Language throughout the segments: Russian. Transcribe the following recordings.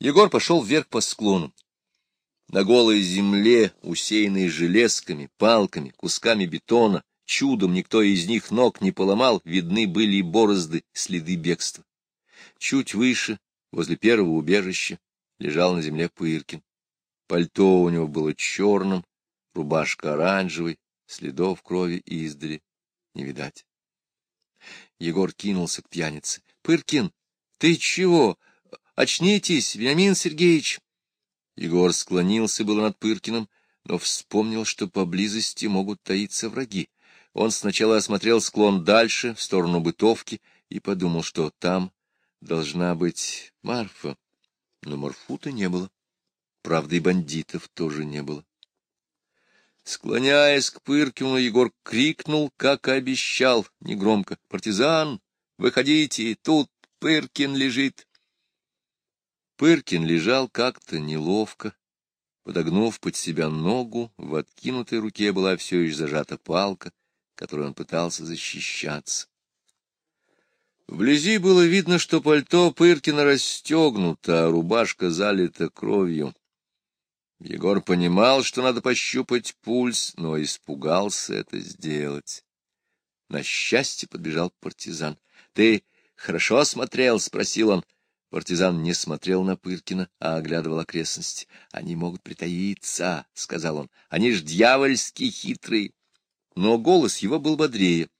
Егор пошел вверх по склону. На голой земле, усеянной железками, палками, кусками бетона, чудом никто из них ног не поломал, видны были борозды, следы бегства. Чуть выше, возле первого убежища, лежал на земле Пыркин. Пальто у него было черным, рубашка оранжевой, следов крови издали не видать. Егор кинулся к пьянице. — Пыркин, ты чего? Очнитесь, Вениамин Сергеевич! Егор склонился было над Пыркиным, но вспомнил, что поблизости могут таиться враги. Он сначала осмотрел склон дальше, в сторону бытовки, и подумал, что там должна быть Марфа. Но Марфута не было. Правда, и бандитов тоже не было. Склоняясь к Пыркину, Егор крикнул, как обещал, негромко. — Партизан, выходите, тут Пыркин лежит. Пыркин лежал как-то неловко, подогнув под себя ногу, в откинутой руке была все еще зажата палка, которой он пытался защищаться. Вблизи было видно, что пальто Пыркина расстегнуто, а рубашка залита кровью. Егор понимал, что надо пощупать пульс, но испугался это сделать. На счастье подбежал партизан. — Ты хорошо смотрел? — спросил он. Партизан не смотрел на Пыркина, а оглядывал окрестности. — Они могут притаиться, — сказал он. — Они ж дьявольски хитрые. Но голос его был бодрее.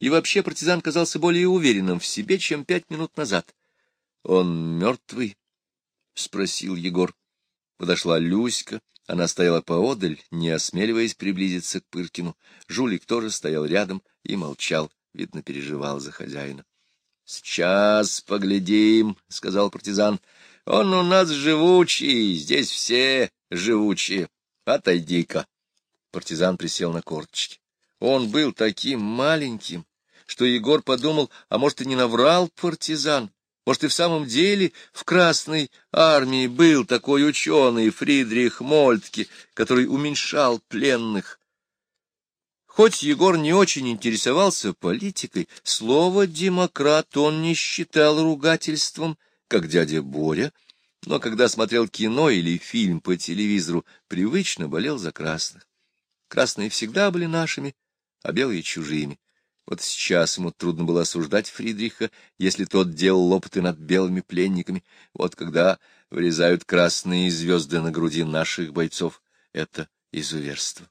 И вообще партизан казался более уверенным в себе, чем пять минут назад. — Он мертвый? — спросил Егор. Подошла Люська, она стояла поодаль, не осмеливаясь приблизиться к Пыркину. Жулик тоже стоял рядом и молчал, видно, переживал за хозяина. — Сейчас поглядим, — сказал партизан. — Он у нас живучий, здесь все живучие. Отойди-ка. Партизан присел на корточки. Он был таким маленьким, что Егор подумал, а может, и не наврал партизан. Может, и в самом деле в Красной армии был такой ученый Фридрих Мольтке, который уменьшал пленных. Хоть Егор не очень интересовался политикой, слово «демократ» он не считал ругательством, как дядя Боря, но когда смотрел кино или фильм по телевизору, привычно болел за красных. Красные всегда были нашими, а белые — чужими. Вот сейчас ему трудно было осуждать Фридриха, если тот делал опыты над белыми пленниками. Вот когда вырезают красные звезды на груди наших бойцов, это изуверство.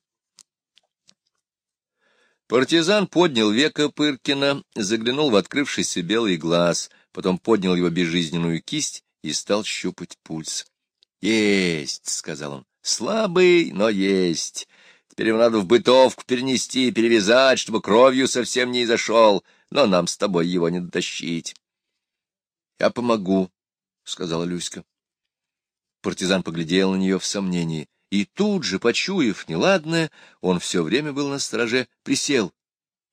Партизан поднял века Пыркина, заглянул в открывшийся белый глаз, потом поднял его безжизненную кисть и стал щупать пульс. — Есть, — сказал он, — слабый, но есть. Теперь его надо в бытовку перенести, перевязать, чтобы кровью совсем не изошел, но нам с тобой его не дотащить. — Я помогу, — сказала Люська. Партизан поглядел на нее в сомнении, и тут же, почуяв неладное, он все время был на стороже, присел,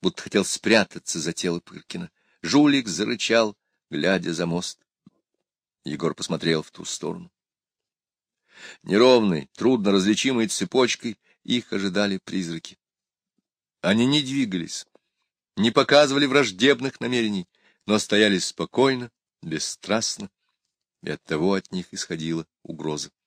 будто хотел спрятаться за тело Пыркина. Жулик зарычал, глядя за мост. Егор посмотрел в ту сторону. Неровной, трудно различимой цепочкой их ожидали призраки. Они не двигались, не показывали враждебных намерений, но стояли спокойно, бесстрастно, и оттого от них исходила угроза. —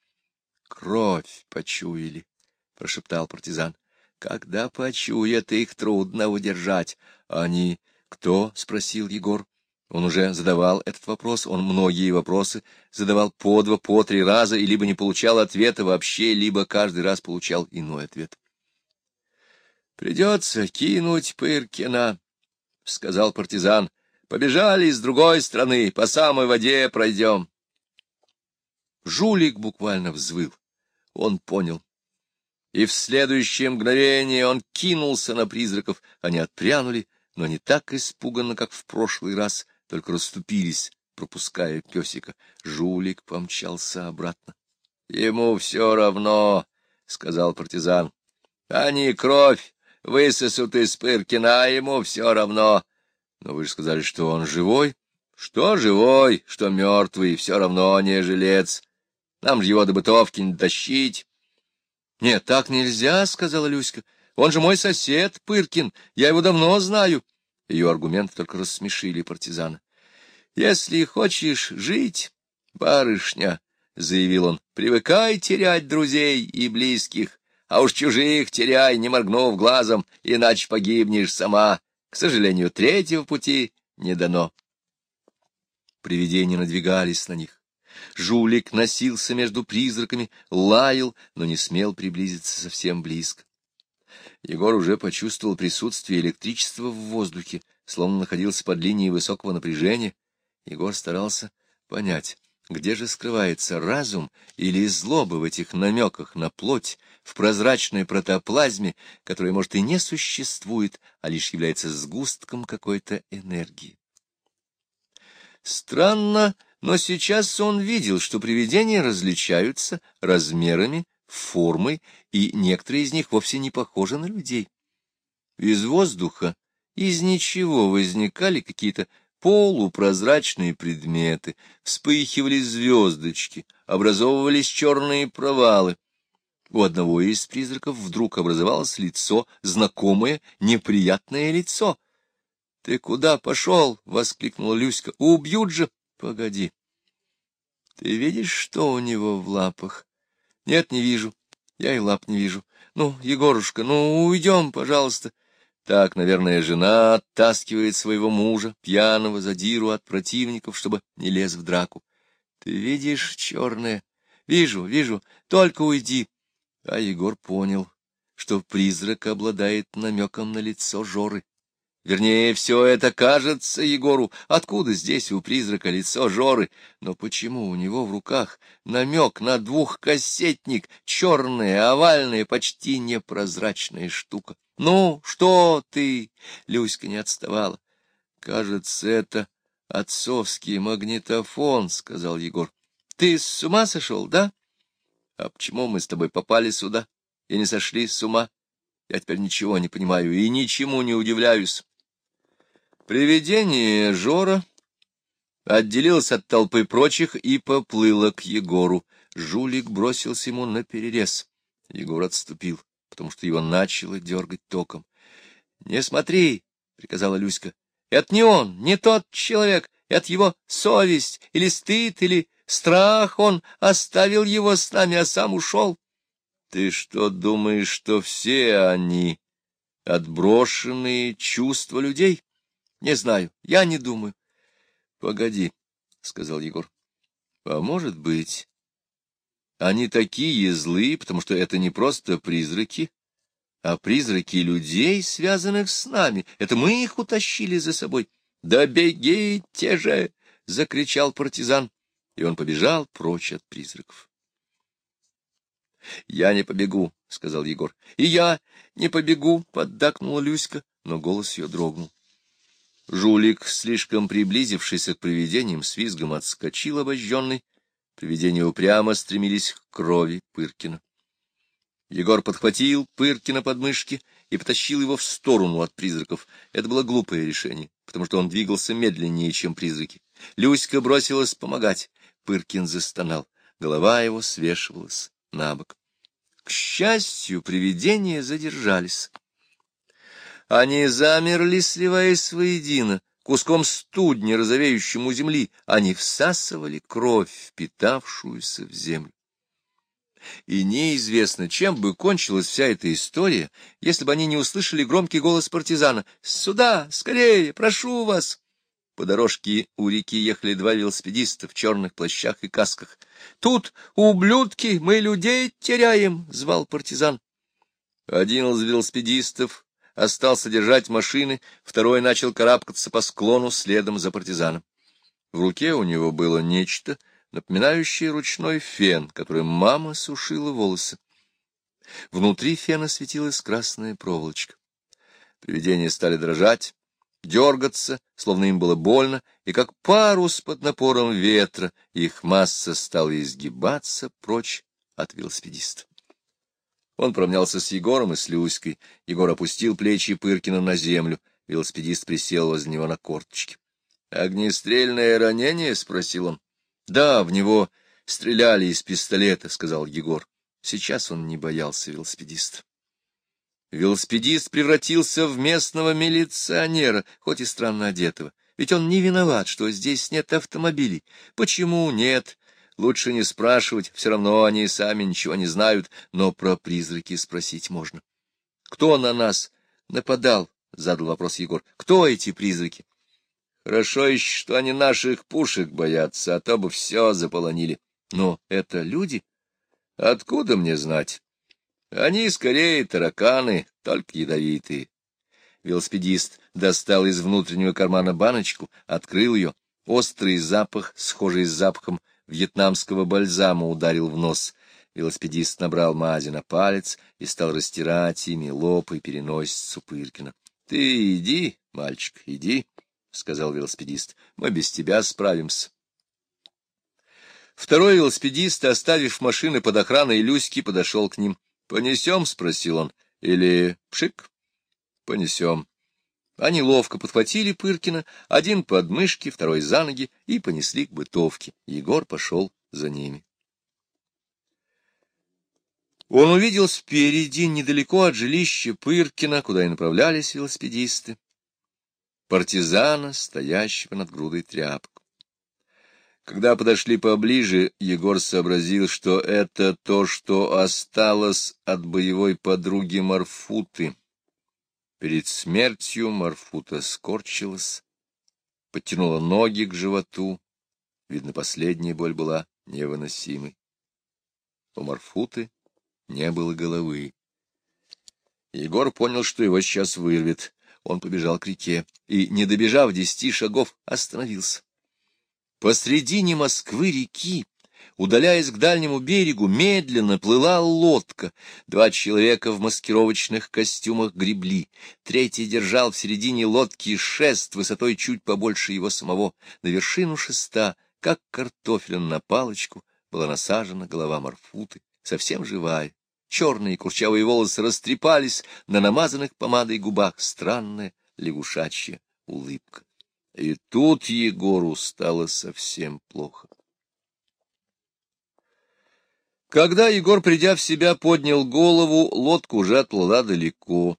Кровь почуяли, — прошептал партизан. — Когда почуят, их трудно удержать. — Они... Кто? — спросил Егор. Он уже задавал этот вопрос, он многие вопросы задавал по два, по три раза, и либо не получал ответа вообще, либо каждый раз получал иной ответ. — Придется кинуть Пыркина, — сказал партизан. — Побежали с другой стороны, по самой воде пройдем. Жулик буквально взвыл. Он понял. И в следующее мгновение он кинулся на призраков. Они отпрянули, но не так испуганно, как в прошлый раз — только расступились, пропуская песика. Жулик помчался обратно. — Ему все равно, — сказал партизан. — Они кровь высосут из Пыркина, а ему все равно. Но вы же сказали, что он живой. Что живой, что мертвый, все равно не жилец. Нам же его до бытовки не тащить. — Нет, так нельзя, — сказала Люська. — Он же мой сосед, Пыркин, я его давно знаю. Ее аргументы только рассмешили партизана. — Если хочешь жить, барышня, — заявил он, — привыкай терять друзей и близких, а уж чужих теряй, не моргнув глазом, иначе погибнешь сама. К сожалению, третьего пути не дано. Привидения надвигались на них. Жулик носился между призраками, лаял, но не смел приблизиться совсем близко. Егор уже почувствовал присутствие электричества в воздухе, словно находился под линией высокого напряжения. Егор старался понять, где же скрывается разум или злоба в этих намеках на плоть, в прозрачной протоплазме, которая, может, и не существует, а лишь является сгустком какой-то энергии. Странно, но сейчас он видел, что привидения различаются размерами, формой, и некоторые из них вовсе не похожи на людей. Из воздуха, из ничего возникали какие-то полупрозрачные предметы, вспыхивали звездочки, образовывались черные провалы. У одного из призраков вдруг образовалось лицо, знакомое, неприятное лицо. — Ты куда пошел? — воскликнула Люська. — Убьют же! — Погоди. — Ты видишь, что у него в лапах? — Нет, не вижу. Я и лап не вижу. Ну, Егорушка, ну, уйдем, пожалуйста. Так, наверное, жена оттаскивает своего мужа, пьяного задиру от противников, чтобы не лез в драку. Ты видишь, черное? Вижу, вижу, только уйди. А Егор понял, что призрак обладает намеком на лицо Жоры. Вернее, все это кажется Егору. Откуда здесь у призрака лицо Жоры? Но почему у него в руках намек на двухкассетник, черная, овальная, почти непрозрачная штука? Ну, что ты? Люська не отставала. Кажется, это отцовский магнитофон, сказал Егор. Ты с ума сошел, да? А почему мы с тобой попали сюда и не сошли с ума? Я теперь ничего не понимаю и ничему не удивляюсь. Привидение Жора отделилось от толпы прочих и поплыло к Егору. Жулик бросился ему на перерез. Егор отступил, потому что его начало дергать током. — Не смотри, — приказала Люська. — Это не он, не тот человек, это его совесть или стыд, или Страх он оставил его с нами, а сам ушел. Ты что думаешь, что все они отброшенные чувства людей? Не знаю, я не думаю. Погоди, — сказал Егор. А может быть, они такие злые, потому что это не просто призраки, а призраки людей, связанных с нами. Это мы их утащили за собой. — Да бегите же! — закричал партизан и он побежал прочь от призраков. — Я не побегу, — сказал Егор. — И я не побегу, — поддакнула Люська, но голос ее дрогнул. Жулик, слишком приблизившийся к привидениям, с визгом отскочил обожженный. Привидения упрямо стремились к крови Пыркина. Егор подхватил Пыркина под мышки и потащил его в сторону от призраков. Это было глупое решение, потому что он двигался медленнее, чем призраки. Люська бросилась помогать. Пыркин застонал. Голова его свешивалась на бок. К счастью, привидения задержались. Они замерли, сливаясь воедино, куском студня, розовеющим у земли. Они всасывали кровь, впитавшуюся в землю. И неизвестно, чем бы кончилась вся эта история, если бы они не услышали громкий голос партизана «Сюда! Скорее! Прошу вас!» По дорожке у реки ехали два велосипедиста в черных плащах и касках. — Тут, ублюдки, мы людей теряем! — звал партизан. Один из велосипедистов остался держать машины, второй начал карабкаться по склону следом за партизаном. В руке у него было нечто, напоминающее ручной фен, которым мама сушила волосы. Внутри фена светилась красная проволочка. Привидения стали дрожать, дергаться, словно им было больно, и как парус под напором ветра их масса стала изгибаться прочь от велосипедиста. Он промнялся с Егором и с Люськой. Егор опустил плечи Пыркина на землю. Велосипедист присел возле него на корточки. — Огнестрельное ранение? — спросил он. — Да, в него стреляли из пистолета, — сказал Егор. Сейчас он не боялся велосипедиста. Велосипедист превратился в местного милиционера, хоть и странно одетого. Ведь он не виноват, что здесь нет автомобилей. Почему нет? Лучше не спрашивать, все равно они сами ничего не знают, но про призраки спросить можно. — Кто на нас нападал? — задал вопрос Егор. — Кто эти призраки? — Хорошо еще, что они наших пушек боятся, а то бы все заполонили. — Но это люди? — Откуда мне знать? Они скорее тараканы, только ядовитые. Велосипедист достал из внутреннего кармана баночку, открыл ее. Острый запах, схожий с запахом вьетнамского бальзама, ударил в нос. Велосипедист набрал мази на палец и стал растирать ими лоб и переносицу Пыркина. — Ты иди, мальчик, иди, — сказал велосипедист. — Мы без тебя справимся. Второй велосипедист, оставив машины под охраной Люськи, подошел к ним. — Понесем? — спросил он. — Или пшик? — Понесем. Они ловко подхватили Пыркина, один под мышки, второй за ноги, и понесли к бытовке. Егор пошел за ними. Он увидел спереди, недалеко от жилища Пыркина, куда и направлялись велосипедисты, партизана, стоящего над грудой тряпок. Когда подошли поближе, Егор сообразил, что это то, что осталось от боевой подруги Марфуты. Перед смертью Марфута скорчилась, подтянула ноги к животу. Видно, последняя боль была невыносимой. У Марфуты не было головы. Егор понял, что его сейчас вырвет. Он побежал к реке и, не добежав десяти шагов, остановился. Посредине Москвы-реки Удаляясь к дальнему берегу, медленно плыла лодка. Два человека в маскировочных костюмах гребли. Третий держал в середине лодки шест высотой чуть побольше его самого. На вершину шеста, как картофелин на палочку, была насажена голова Марфуты, совсем живая. Черные курчавые волосы растрепались на намазанных помадой губах. Странная лягушачья улыбка. И тут Егору стало совсем плохо. Когда Егор, придя в себя, поднял голову, лодка уже отплыла далеко.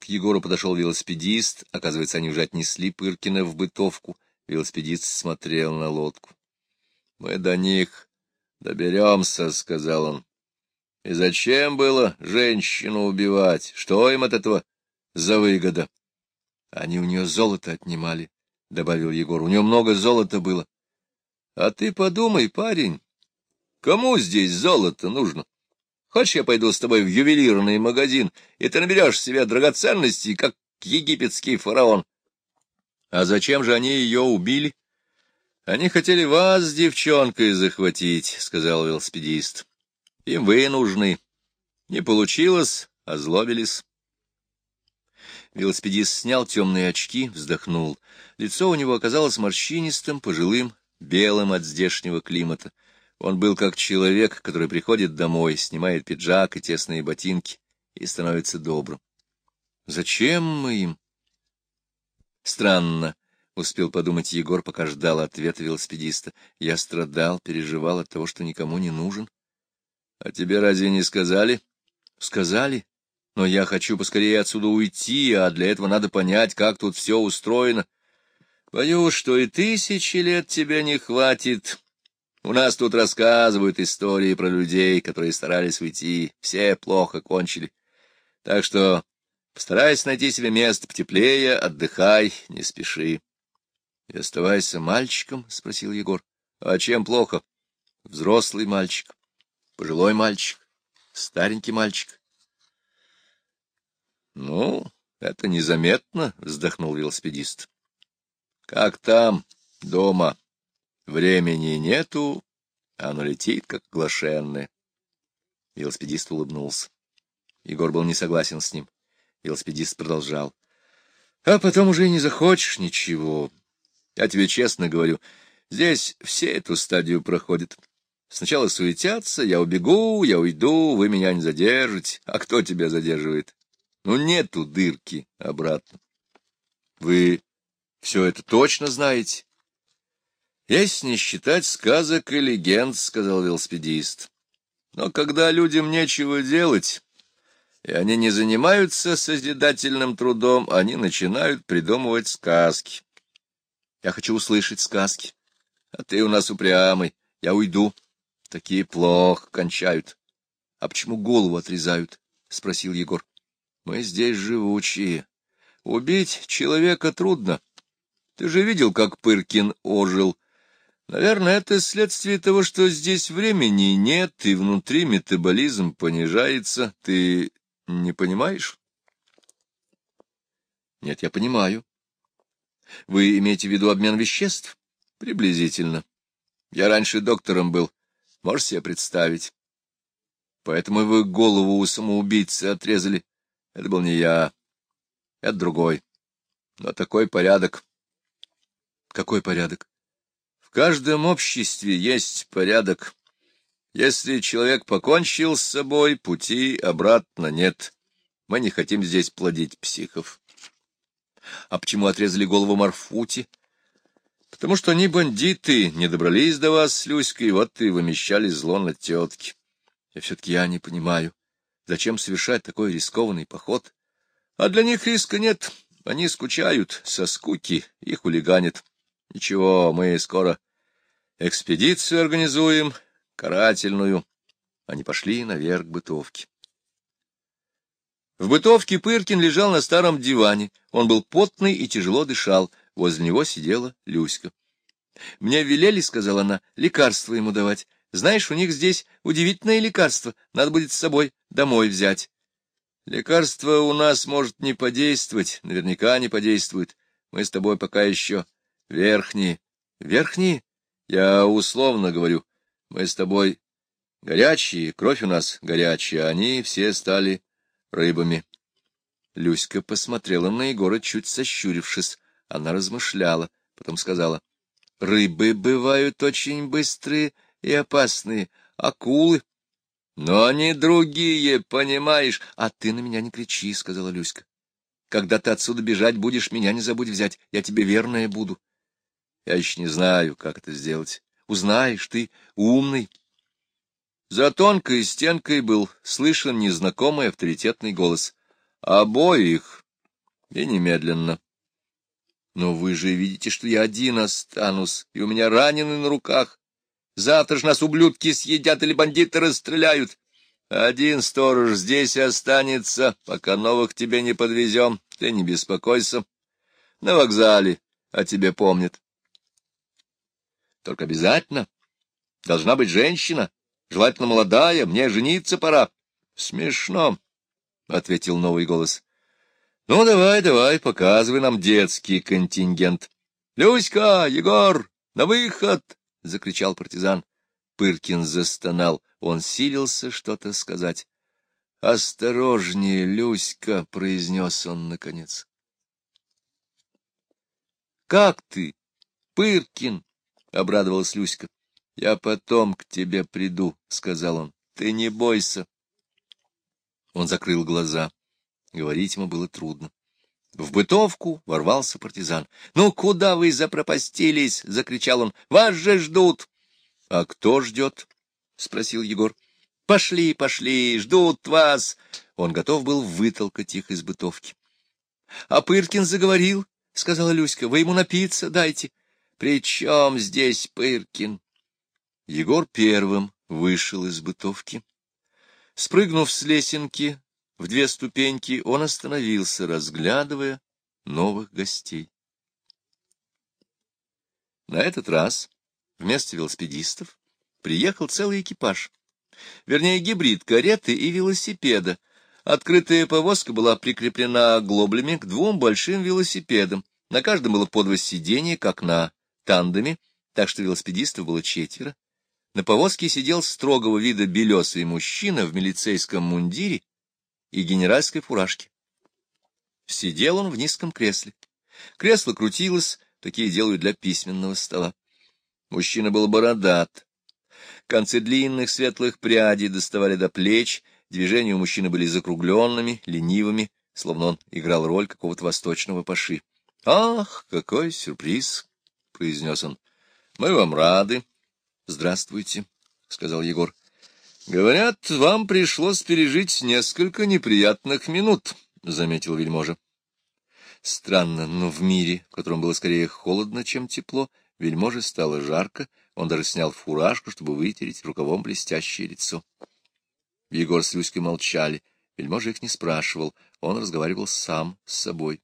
К Егору подошел велосипедист, оказывается, они уже отнесли Пыркина в бытовку. Велосипедист смотрел на лодку. — Мы до них доберемся, — сказал он. — И зачем было женщину убивать? Что им от этого за выгода? — Они у нее золото отнимали, — добавил Егор. — У нее много золота было. — А ты подумай, парень. Кому здесь золото нужно? Хочешь, я пойду с тобой в ювелирный магазин, и ты наберешь себе драгоценностей, как египетский фараон? А зачем же они ее убили? Они хотели вас с девчонкой захватить, — сказал велосипедист. Им вы нужны. Не получилось, озлобились. Велосипедист снял темные очки, вздохнул. Лицо у него оказалось морщинистым, пожилым, белым от здешнего климата. Он был как человек, который приходит домой, снимает пиджак и тесные ботинки и становится добрым. Зачем мы им? Странно, — успел подумать Егор, пока ждал ответа велосипедиста. Я страдал, переживал от того, что никому не нужен. — А тебе разве не сказали? — Сказали. Но я хочу поскорее отсюда уйти, а для этого надо понять, как тут все устроено. Боюсь, что и тысячи лет тебе не хватит, у нас тут рассказывают истории про людей, которые старались уйти, все плохо кончили. Так что постарайся найти себе место потеплее, отдыхай, не спеши. — И оставайся мальчиком? — спросил Егор. — А чем плохо? — Взрослый мальчик, пожилой мальчик, старенький мальчик. — Ну, это незаметно, — вздохнул велосипедист. — Как там, дома? — Времени нету, оно летит, как глашенное. Велосипедист улыбнулся. Егор был не согласен с ним. Велосипедист продолжал. — А потом уже не захочешь ничего. Я тебе честно говорю, здесь все эту стадию проходят. Сначала суетятся, я убегу, я уйду, вы меня не задержите. А кто тебя задерживает? Ну, нету дырки обратно. Вы все это точно знаете? Если не считать сказок и легенд, — сказал велосипедист. Но когда людям нечего делать, и они не занимаются созидательным трудом, они начинают придумывать сказки. Я хочу услышать сказки. А ты у нас упрямый. Я уйду. Такие плохо кончают. — А почему голову отрезают? — спросил Егор. — Мы здесь живучие. Убить человека трудно. Ты же видел, как Пыркин ожил. Наверное, это следствие того, что здесь времени нет, и внутри метаболизм понижается. Ты не понимаешь? Нет, я понимаю. Вы имеете в виду обмен веществ? Приблизительно. Я раньше доктором был. Можешь себе представить? Поэтому вы голову у самоубийцы отрезали. Это был не я. Это другой. Но такой порядок. Какой порядок? В каждом обществе есть порядок. Если человек покончил с собой, пути обратно нет. Мы не хотим здесь плодить психов. А почему отрезали голову Марфути? Потому что они бандиты, не добрались до вас с Люськой, вот и вымещали зло на тетке. И все-таки я не понимаю, зачем совершать такой рискованный поход? А для них риска нет. Они скучают, со скуки, и хулиганят. Ничего, мы скоро экспедицию организуем, карательную. Они пошли наверх бытовки. В бытовке Пыркин лежал на старом диване. Он был потный и тяжело дышал. Возле него сидела Люська. — Мне велели, — сказала она, — лекарства ему давать. Знаешь, у них здесь удивительное лекарство. Надо будет с собой домой взять. Лекарство у нас может не подействовать, наверняка не подействует. Мы с тобой пока еще верхние. Верхние? Я условно говорю. Мы с тобой горячие, кровь у нас горячая, они все стали рыбами. Люська посмотрела на Егора, чуть сощурившись. Она размышляла, потом сказала, — Рыбы бывают очень быстрые и опасные, акулы. Но они другие, понимаешь? — А ты на меня не кричи, — сказала Люська. — Когда ты отсюда бежать будешь, меня не забудь взять, я тебе верная буду. Я еще не знаю, как это сделать. Узнаешь, ты умный. За тонкой стенкой был слышен незнакомый авторитетный голос. Обоих. И немедленно. Но вы же видите, что я один останусь, и у меня раненый на руках. Завтра ж нас ублюдки съедят или бандиты расстреляют. Один сторож здесь останется, пока новых тебе не подвезем. Ты не беспокойся. На вокзале о тебе помнят. Только обязательно. Должна быть женщина, желательно молодая, мне жениться пора. Смешно, — ответил новый голос. Ну, давай, давай, показывай нам детский контингент. Люська, Егор, на выход! — закричал партизан. Пыркин застонал. Он силился что-то сказать. — Осторожнее, Люська! — произнес он наконец. — Как ты, Пыркин? — обрадовалась Люська. — Я потом к тебе приду, — сказал он. — Ты не бойся. Он закрыл глаза. Говорить ему было трудно. В бытовку ворвался партизан. — Ну, куда вы запропастились? — закричал он. — Вас же ждут. — А кто ждет? — спросил Егор. — Пошли, пошли, ждут вас. Он готов был вытолкать их из бытовки. — А Пыркин заговорил, — сказала Люська. — Вы ему напиться дайте. — При чем здесь Пыркин? Егор первым вышел из бытовки. Спрыгнув с лесенки, в две ступеньки он остановился, разглядывая новых гостей. На этот раз вместо велосипедистов приехал целый экипаж. Вернее, гибрид кареты и велосипеда. Открытая повозка была прикреплена глоблями к двум большим велосипедам. На каждом было по два сиденья, как на тандеме, так что велосипедистов было четверо. На повозке сидел строгого вида белесый мужчина в милицейском мундире и генеральской фуражке. Сидел он в низком кресле. Кресло крутилось, такие делают для письменного стола. Мужчина был бородат. Концы длинных светлых прядей доставали до плеч, движения у мужчины были закругленными, ленивыми, словно он играл роль какого-то восточного паши. — Ах, какой сюрприз! — произнес он. — Мы вам рады. — Здравствуйте, — сказал Егор. — Говорят, вам пришлось пережить несколько неприятных минут, — заметил вельможа. Странно, но в мире, в котором было скорее холодно, чем тепло, вельможе стало жарко, Он даже снял фуражку, чтобы вытереть рукавом блестящее лицо. Егор с Люськой молчали. Вельможа их не спрашивал, он разговаривал сам с собой.